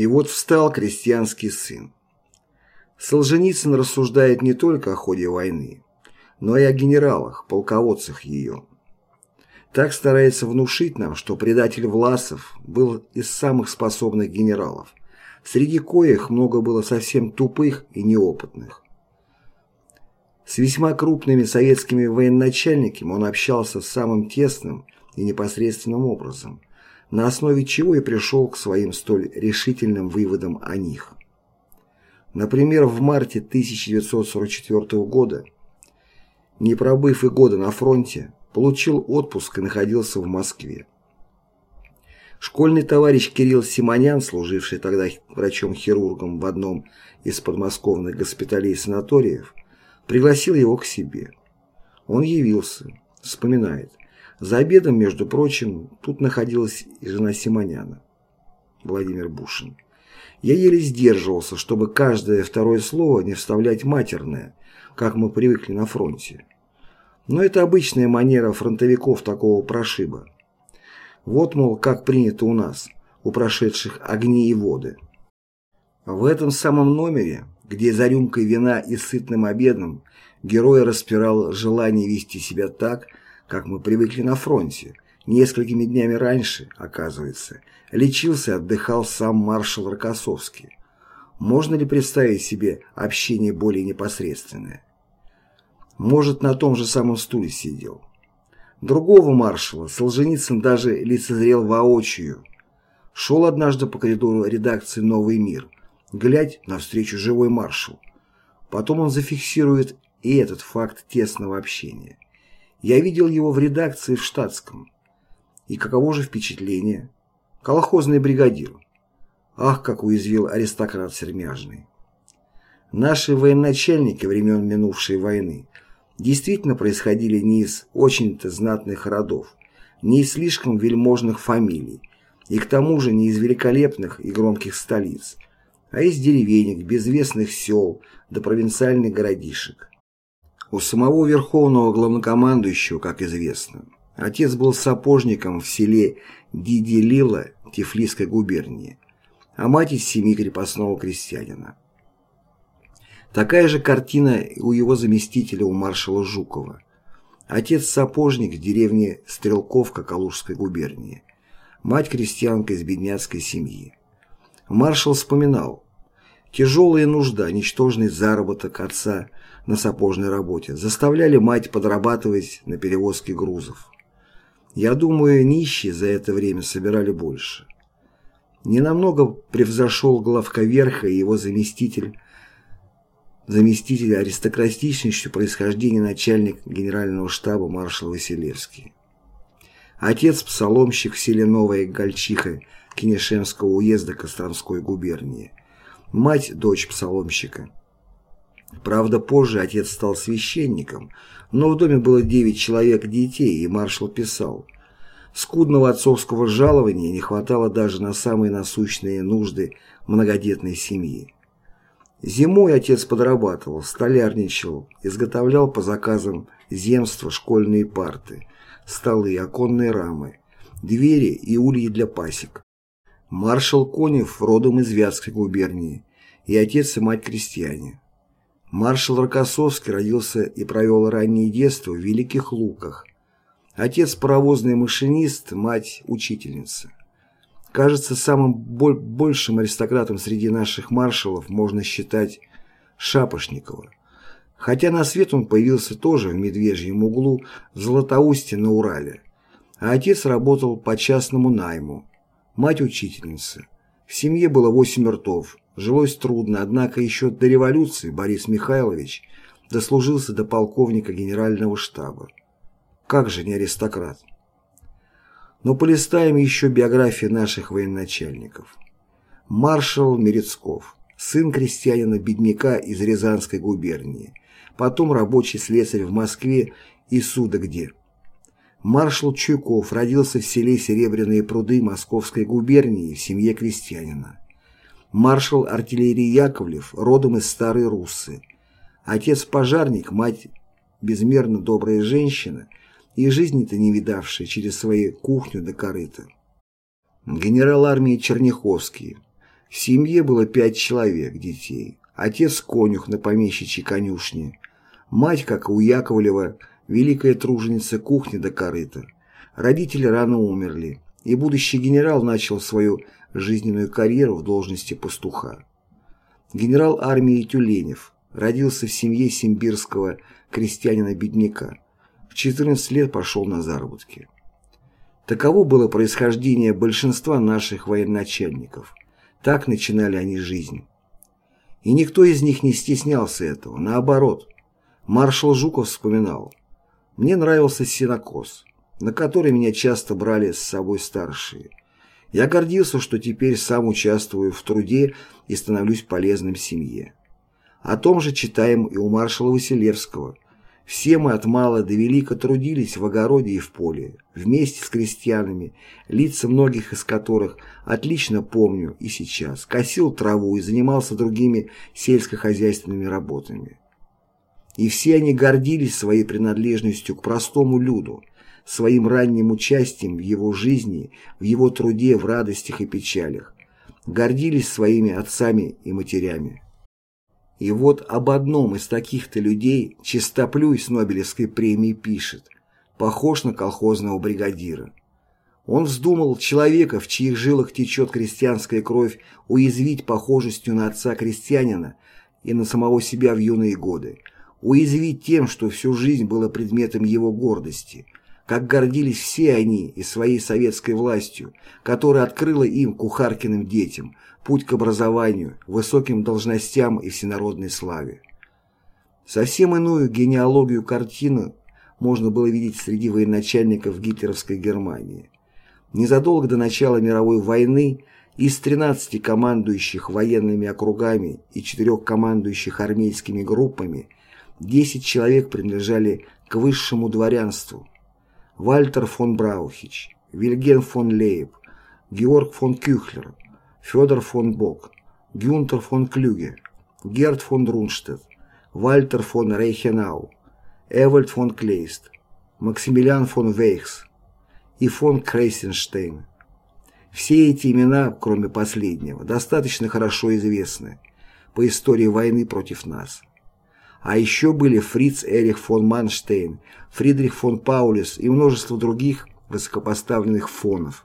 И вот встал крестьянский сын. Солженицын рассуждает не только о ходе войны, но и о генералах, полководцах ее. Так старается внушить нам, что предатель Власов был из самых способных генералов, среди коих много было совсем тупых и неопытных. С весьма крупными советскими военачальниками он общался самым тесным и непосредственным образом, на основе чего и пришел к своим столь решительным выводам о них. Например, в марте 1944 года, не пробыв и года на фронте, получил отпуск и находился в Москве. Школьный товарищ Кирилл Симонян, служивший тогда врачом-хирургом в одном из подмосковных госпиталей-санаториев, пригласил его к себе. Он явился, вспоминает. За обедом, между прочим, тут находилась и жена Симоняна, Владимир Бушин. Я еле сдерживался, чтобы каждое второе слово не вставлять матерное, как мы привыкли на фронте. Но это обычная манера фронтовиков такого прошиба. Вот, мол, как принято у нас, у прошедших огни и воды. В этом самом номере, где за рюмкой вина и сытным обедом герой распирал желание вести себя так, как мы привыкли на фронте, несколькими днями раньше, оказывается, лечился и отдыхал сам маршал Рокоссовский. Можно ли представить себе общение более непосредственное? Может, на том же самом стуле сидел. Другого маршала Солженицын даже лицезрел воочию. Шел однажды по коридору редакции «Новый мир», глядь навстречу живой маршал. Потом он зафиксирует и этот факт тесного общения. Я видел его в редакции в штатском. И каково же впечатление? Колхозный бригадир. Ах, как уязвил аристократ сермяжный. Наши военачальники времен минувшей войны действительно происходили не из очень-то знатных родов, не из слишком вельможных фамилий, и к тому же не из великолепных и громких столиц, а из деревенек, безвестных сел до провинциальных городишек. У самого верховного главнокомандующего, как известно, отец был сапожником в селе Диделила Тифлисской губернии, а мать из семьи крепостного крестьянина. Такая же картина у его заместителя, у маршала Жукова. Отец сапожник в деревне Стрелковка Калужской губернии. Мать крестьянка из бедняцкой семьи. Маршал вспоминал. Тяжелая нужда, ничтожный заработок отца на сапожной работе заставляли мать подрабатывать на перевозке грузов. Я думаю, нищие за это время собирали больше. Ненамного превзошел главковерха и его заместитель заместитель аристократичностью происхождения начальник генерального штаба маршал Василевский. Отец – псаломщик в селе Новая Гольчиха Кенешемского уезда Костромской губернии. Мать – дочь псаломщика. Правда, позже отец стал священником, но в доме было девять человек детей, и маршал писал «Скудного отцовского жалования не хватало даже на самые насущные нужды многодетной семьи. Зимой отец подрабатывал, столярничал, изготовлял по заказам земства школьные парты, столы, оконные рамы, двери и ульи для пасек. Маршал Конев родом из Вятской губернии, и отец и мать крестьяне. Маршал Рокоссовский родился и провел раннее детство в Великих Луках. Отец паровозный машинист, мать учительница. Кажется, самым большим аристократом среди наших маршалов можно считать Шапошникова. Хотя на свет он появился тоже в Медвежьем углу в Златоусте на Урале. А отец работал по частному найму. Мать учительница. В семье было восемь ртов. Жилось трудно, однако еще до революции Борис Михайлович дослужился до полковника генерального штаба. Как же не аристократ? Но полистаем еще биографии наших военачальников. Маршал Мерецков, сын крестьянина-бедняка из Рязанской губернии, потом рабочий слесарь в Москве и суда где. Маршал Чуйков родился в селе Серебряные пруды Московской губернии в семье крестьянина. Маршал артиллерии Яковлев родом из Старой Руссы. Отец пожарник, мать безмерно добрая женщина – и жизни-то не видавший через свои кухню до корыта. Генерал армии Черняховский, В семье было пять человек, детей. Отец конюх на помещичьей конюшне. Мать, как у Яковлева, великая труженица кухни до корыта. Родители рано умерли, и будущий генерал начал свою жизненную карьеру в должности пастуха. Генерал армии Тюленев родился в семье симбирского крестьянина-бедняка. В 14 лет пошел на заработки. Таково было происхождение большинства наших военачальников. Так начинали они жизнь. И никто из них не стеснялся этого, наоборот. Маршал Жуков вспоминал. Мне нравился сенокос, на который меня часто брали с собой старшие. Я гордился, что теперь сам участвую в труде и становлюсь полезным семье. О том же читаем и у маршала Василевского. Все мы от мала до велика трудились в огороде и в поле, вместе с крестьянами, лица многих из которых отлично помню и сейчас, косил траву и занимался другими сельскохозяйственными работами. И все они гордились своей принадлежностью к простому люду, своим ранним участием в его жизни, в его труде, в радостях и печалях, гордились своими отцами и матерями. И вот об одном из таких-то людей Чистоплюй с Нобелевской премией пишет, похож на колхозного бригадира. Он вздумал человека, в чьих жилах течет крестьянская кровь, уязвить похожестью на отца крестьянина и на самого себя в юные годы, уязвить тем, что всю жизнь было предметом его гордости – как гордились все они и своей советской властью, которая открыла им, кухаркиным детям, путь к образованию, высоким должностям и всенародной славе. Совсем иную генеалогию картины можно было видеть среди военачальников гитлеровской Германии. Незадолго до начала мировой войны из 13 командующих военными округами и 4 командующих армейскими группами 10 человек принадлежали к высшему дворянству, Вальтер фон Браухич, Вильгельм фон Лейб, Георг фон Кюхлер, Федор фон Бок, Гюнтер фон Клюге, Герд фон Рунштедт, Вальтер фон Рейхенау, Эвальд фон Клейст, Максимилиан фон Вейхс и фон Крейсенштейн. Все эти имена, кроме последнего, достаточно хорошо известны по истории войны против нас. А еще были Фриц Эрих фон Манштейн, Фридрих фон Паулис и множество других высокопоставленных фонов.